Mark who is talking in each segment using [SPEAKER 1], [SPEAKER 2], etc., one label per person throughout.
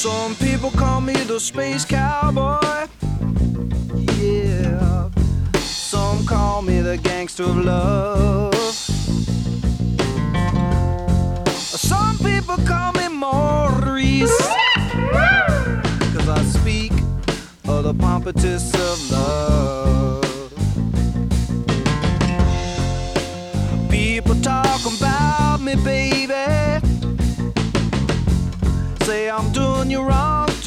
[SPEAKER 1] Some people call me the space cowboy. Yeah. Some call me the gangster of love. Some people call me Maurice. Cause I speak of the pompatus of love.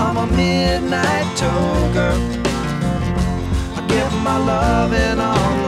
[SPEAKER 1] I'm a midnight toker. I get my loving on the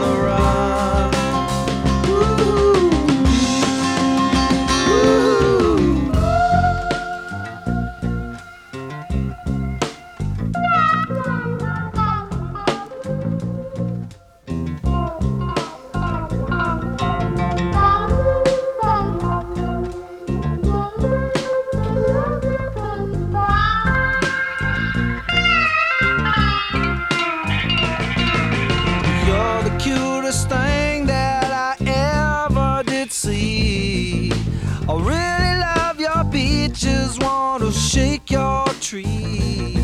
[SPEAKER 1] I really love your beaches, want to shake your tree.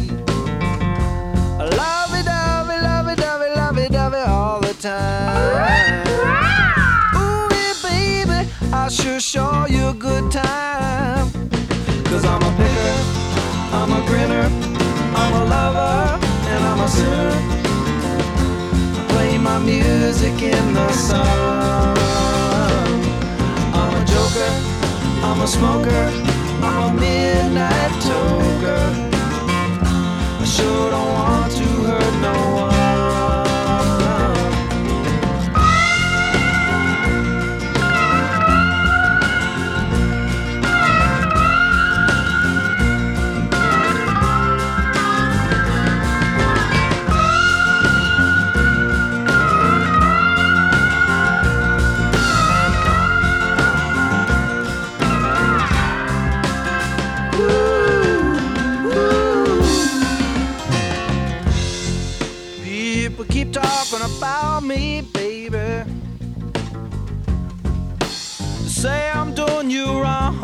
[SPEAKER 1] I love it, love it, love it, love it, love it, love it all the time. Ooh, yeah, baby, I sure show you a good time. Cause I'm a picker, I'm a grinner, I'm a lover, and I'm a sinner play my music in the sun. People keep talking about me, baby. Say I'm doing you wrong.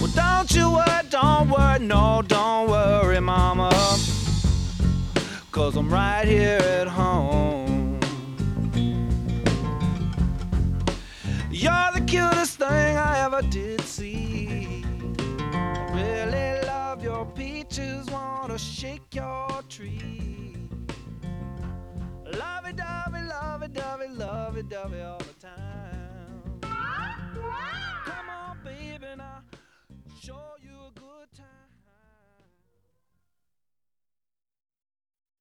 [SPEAKER 1] Well, don't you worry, don't worry, no, don't worry, mama. Cause I'm right here at home. Shake your tree. Love it, dovey, love it, dovey, love it, dovey.